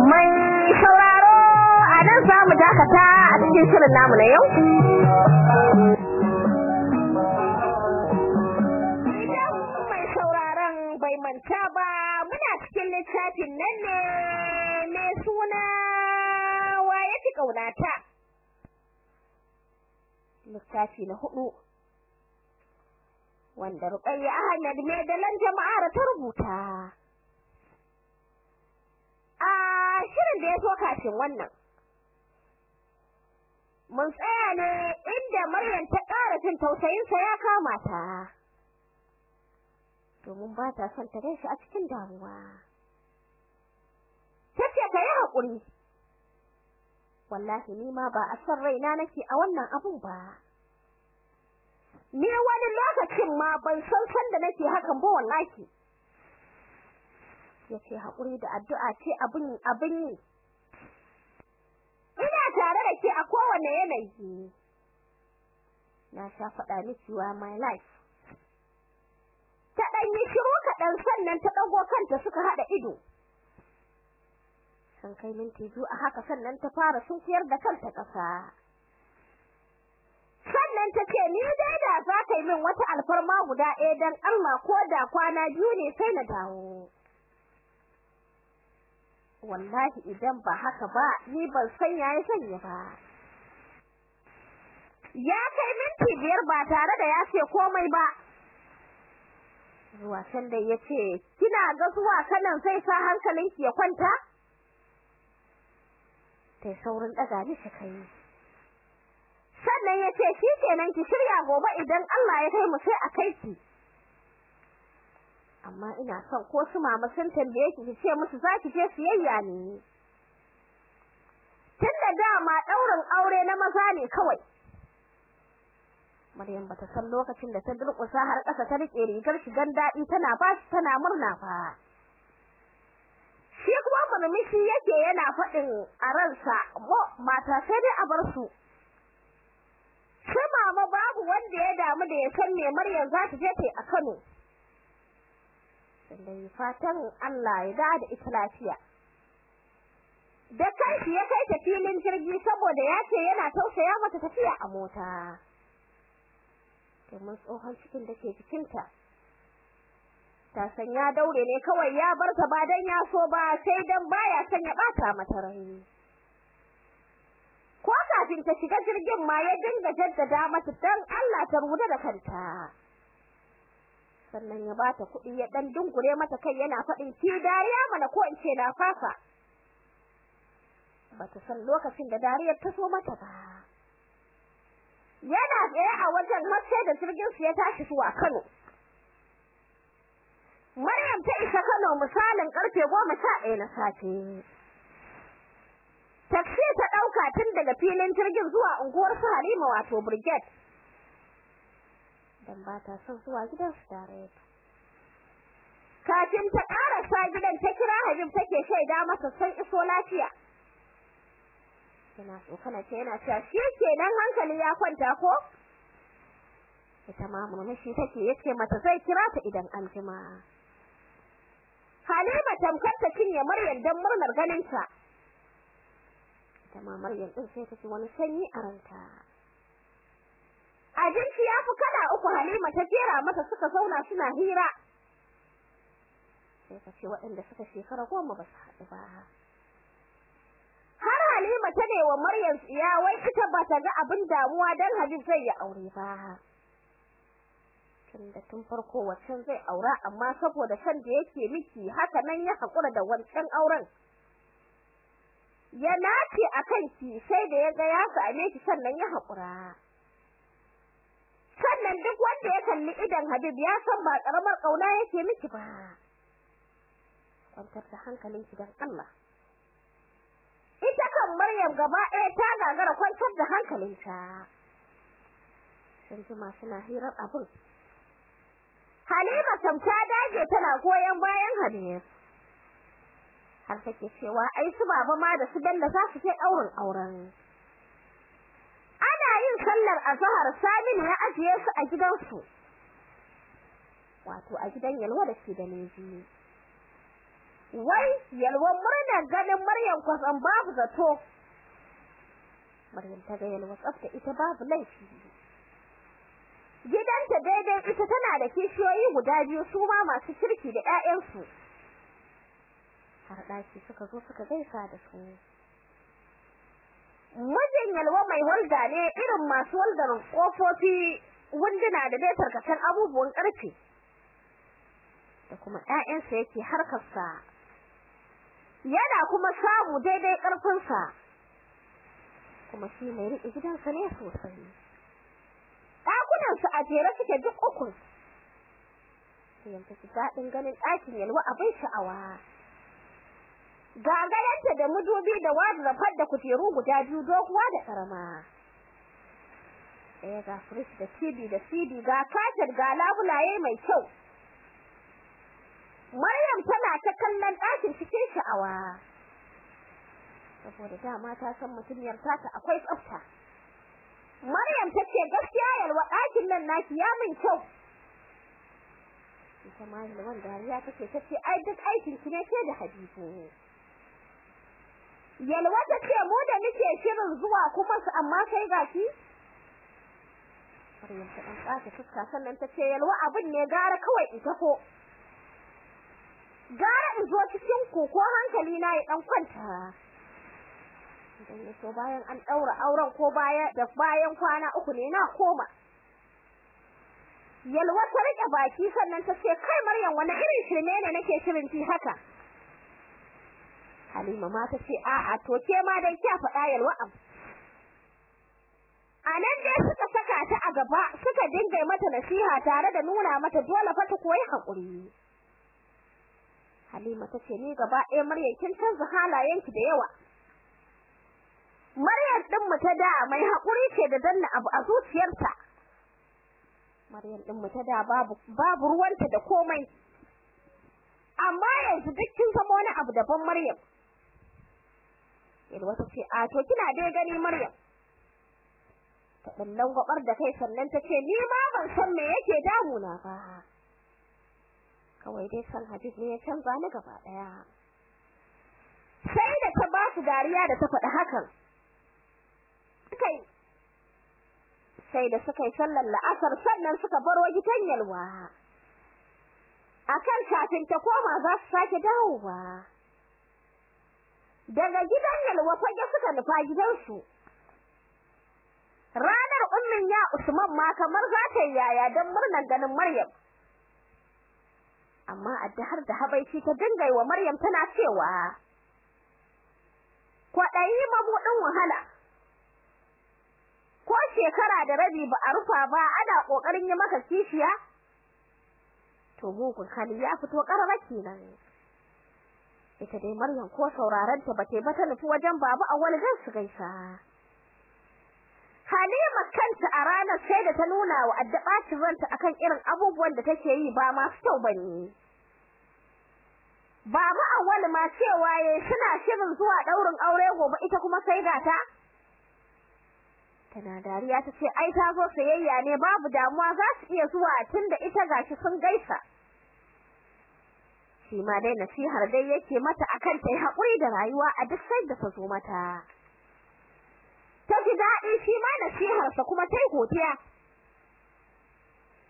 [SPEAKER 1] mai za mu dakata a cikin shirin namu na yau. Bai manta ba muna cikin littafin nan ne mai suna waye fi ƙaunata? Littafi na huɗu wanda Ruqayya Ahmad mai dalan jama'ar ta rubuta. A shirin da ya so kafin wannan mun tsaya ne inda Maryam ta ƙara jin tausayinsa ya kama ta. Domin ba ta son ta gaishe a cikin damuwa. Tace ka yi haƙuri. Wallahi ni ma ba a san raina nake a wannan abun ba. Ni wani lokacin ma ban san san da nake hakan ba wallahi. Yace haƙuri da addu'a ce abin abin yi. Tare da ke a kowane yanayi. Na sha faɗa miki wa my life. Ta ɗan yi shiru kaɗan sannan ta ɗago kanta suka haɗa ido. Sun kai minti biyu a haka sannan ta fara sunkuyar da kanta ƙasa. Sannan ta ce ni dai da za ka yi min wata alfarma guda ɗaya don Allah ko da kwana biyu ne sai na dawo. Wallahi idan ba haka ba ni ban san yayi sanya ba. Ya kai minti biyar ba tare da ya ce komai ba. Zuwa can da ya ce kina ga zuwa kanan sai sa hankalinki ya kwanta? Tai saurin daga mishi kai sannan ya ce shi kenan ki shirya gobe idan Allah ya kai mu sai a kai ki. Amma ina son ko su mama sun tambaye ki ce musu za ki je siyayya ne. Tunda dama daurin aure na maza ne kawai. Maryam bata san lokacin da ta durƙusa har ƙasa ta riƙe rigar shigan daɗi tana ba shi tana murna fa shi kuma murmushi yake yana faɗin a ransa mo mata sai dai a bar su. Sai mama babu wanda ya damu da ya san me Maryam za ta je ta a Kano. Sai fatan Allah ya da da ita lafiya. Da kanshi ya kai ta filin jirgi saboda ya ce yana tausaya mata tafiya a mota. Domin tsohon cikin da ke cikinta ta san ya daure ne kawai ya bar ta ba dan ya so ba sai dan baya son ya bata mata rai. Ko kafin ta shiga jirgin ma ya dinga jaddada mata dan Allah ta ruda da kanta. Sannan ya bata kuɗi ya dan dungure mata kai yana faɗin ki dariya mana ko in ce na fasa. Bata san lokacin da dariyar ta so mata ba. Yana tsaye a wajen sai da jirgin su ya tashi zuwa Kano. Maryam ta isa Kano misalin ƙarfe 11 na safe. Taxi ta ɗauka tun daga filin jirgin zuwa unguwar su Halima wato Brigade. Dan ba ta son zuwa gidan su tare Kafin ta karasa gidan ta kira Habib take shaida masa san iso lafiya. Yana tsokana ce yana cewa shi kenan hankali ya kwanta ko? Ita ma murmushi take ya ce mata zai kira ta idan an jima. Halima tamkar ta cinye Maryam dan murnar ganin ta ita ma Maryam din sai ta ci wani sanyi a ranta. Abinci ya fi kala uku Halima ta jera mata suka zauna suna hira. Sai ka ce waɗanda suka shekara goma ba su haɗu ba. Har Halima ta ne wa Maryam tsiya wai ita ba ta ga abin damuwa dan Habib zai yi aure ba. Tunda tun farko wancan zai aura amma saboda san da yake miki haka nan ya hakura da wancan auren. Ya nace akan ki sai da ya ga ya same ki sannan ya hakura sannan duk wanda ya kalli idan Habib ya san ba karamar ƙauna yake miki ba. Kwantar da hankalinki dan Allah. Ita kan Maryam gaba ɗaya ta gagara kwantar da hankalinta. Sun jima suna hirar abin. Halima kam ta dage tana goyon bayan Habib. Har take cewa ai su baba ma da su dalla za su kai auren auren. Sallar azhar Saminu ya ajiye su a gidansu. Wato a gidan Yalwa da ke da Neji wai Yalwan murnar ganin Maryam kwasan babu zato. Maryam ta ga Yalwa tsafta ita babu laifi. Gidanta daidai ita tana da kishiyoyi guda biyu su ma masu kirki da ƴaƴansu. Har ɗaki suka zo suka gaisa da su. Mijin yalwa mai walda ne irin masu waldar kofofi wunduna da dai tarkacen abubuwan ƙarfe. Da kuma ƴaƴansa yake harkarsa. Yana kuma samu daidai ƙarfinsa. Kuma shi mai riƙe gidansa ne sosai. Ɗakunansu a jere suke duk ukun. Yanzu su daɗin ganin ɗakin yalwa abin sha'awa. Ga da mudubi da wardrobe da kujeru guda biyu doguwa da karama ɗaya ga fridge da TV da CD ga katar ga labulaye mai kyau. Maryam tana ta kallon ɗakin cikin sha'awa. Saboda dama ta san mutumiyar tata akwai tsafta. Maryam ta ce gaskiya yalwa ɗakin nan naki ya min kyau. Ita ma yalwan dariya take ta ce ai duk aikin ki ne ke da Habibu Yalwa ta ce mu da muke shirin zuwa kuma su amma sai gashi Maryam ta dan tsaka fuska sannan ta ce yalwa abin ne gara kawai in tafo Gara in zo cikin ku ko hankali na ya dan kwanta. Idan ya so bayan an daura auren ko baya da bayan kwana uku ne na koma. Yalwa ta riƙe baki sannan ta ce kai Maryam wani irin shirme ne nake shirin fi haka? Halima ma ta ce a'a to ke ma dai kya faɗa yalwa am. Anan dai suka saka ta a gaba suka dinga mata nasiha tare da nuna mata dole fa ta koyi haƙuri. Halima ta ce ni gaba ɗaya Maryam kin canza halayenki da yawa. Maryam din mu ta da mai haƙuri ce da danna abu a zuciyarta. Maryam din mu ta da babu babu ruwanta da komai. Amma yanzu duk kin zama wani abu daban Maryam. Yalwa ta ce a to kina dai gani Maryam? Ta dallan gwabar da kai sannan ta ce ni ma ban san me yake damuna ba. Kawai dai san Habib ne ya canza ni gaba ɗaya sai da ta ba su dariya da ta faɗi hakan kai sai da suka yi sallar la'asar sannan suka baro gidan Yalwa. Akan kafin ta koma za su sake dawowa. Daga gidan Yalwa fage suka nufa gidansu. Ranar ummin ya Usman ma kamar za ta yaya don murnar ganin Maryam. Amma addahar da habaici ta dinga wa Maryam tana cewa kwaɗayi mabuɗin wahala. Ko shekara da rabi ba a rufa ba ana ƙoƙarin yi maka kishiya? To mugun hali ya fito ƙarara kenan ita dai Maryam ko sauraron ta bace ba ta nufi wajen babu awwal zan su gaisa. Halima kanta a ranar sai da ta nuna wa addabacin ranta akan irin abubuwan da take yi ba masu kyau ba ne Babu awwal ma cewa yayi suna shirin zuwa daurin aure gobe ita kuma sai gata Tana dariya ta ce ai ta zo sayayya ne babu damuwa za su iya zuwa tunda ita gashi sun gaisa. Shi ma dai nasihar dai yake mata akan ta yi haƙuri da rayuwa a duk sai da zo mata. Ta ji shi ma nasiharsa kuma ta yi godiya.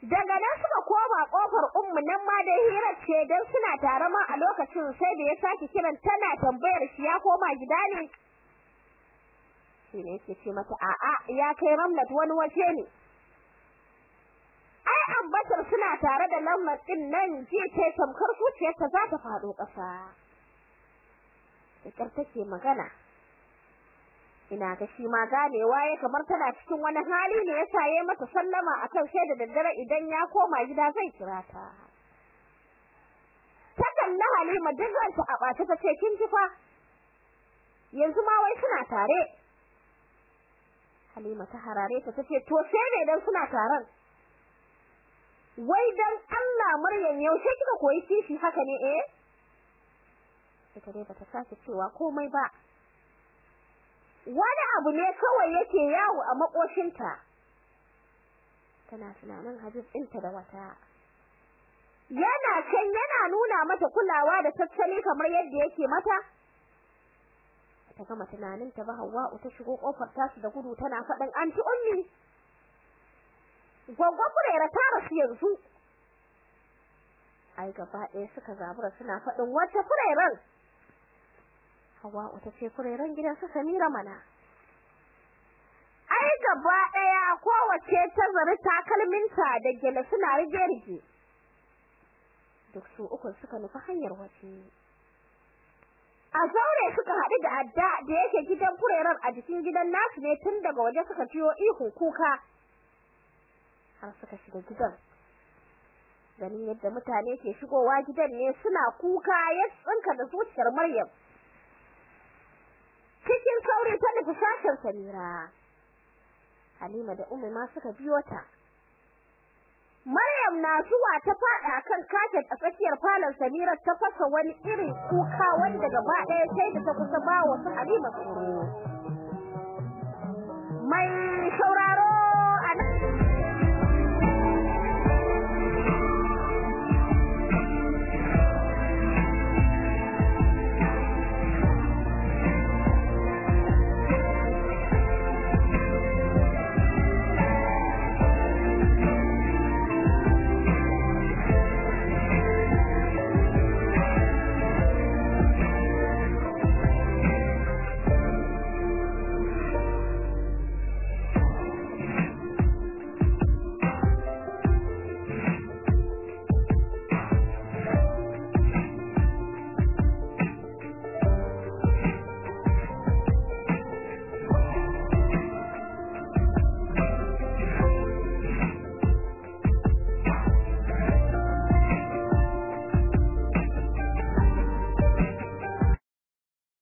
[SPEAKER 1] Daga nan suka koma ƙofar ummu nan ma dai hirar ce don suna tare ma a lokacin sai da ya sake kiran tana tambayar shi ya koma gida ne. Shine yake ce mata a'a ya kai Ramlat wani waje ne. Ai ambatar suna tare da lamar ɗin nan ji ce tamkar zuciyarta za ta faɗo ƙasa. Da take magana. Ina ga shi ma ganewa ya kamar tana cikin wani hali ne yasa yayi mata sallama akan sai da daddare idan ya koma gida zai kira ta. Ta kalla Halima dukkan ta a bace ta ce kin ji fa? Yanzu ma wai suna tare. Halima ta harare ta tace to sai ne dan suna taron? Wai dan Allah Maryam yaushe kika koyi kishi haka ne eh? Ita dai bata sake cewa komai ba. Wani abu ne kawai yake yawo a makoshinta. Tana tunanin Habib ɗinta da wata. Yana can yana nuna mata kulawa da tattali kamar yadda yake mata. Ta gama tunanin ta ba Hawwa'u ta shigo ƙofar tasu da gudu tana faɗin anti ummi. Gwaggwa kurera ta rasu yanzu. Ai gaba ɗaya suka zabura suna faɗin wata fureran Hawwa'u ta ce fureran gidan su Samira mana. Ai gaba ɗaya kowace ta zari takalminta da gele suna rige-rige. Duk su uku suka nufi hanyar waje. A zaure suka haɗu da adda da yake gidan fureran a jikin gidan nasu ne tun daga waje suka ciyo ihun kuka. Har suka shiga gidan. Ganin yadda mutane ke shigowa gidan ne suna kuka ya tsinka da zuciyar Maryam. Cikin sauri ta nufi sashen Samira. Halima da Ummi ma suka biyo ta. Maryam na zuwa ta fada kan kafet a tsakiyar falon Samira ta fasa wani irin kuka wanda gaba ɗaya sai da ta kusa ba wa su Halima tsoro. Mai sauraro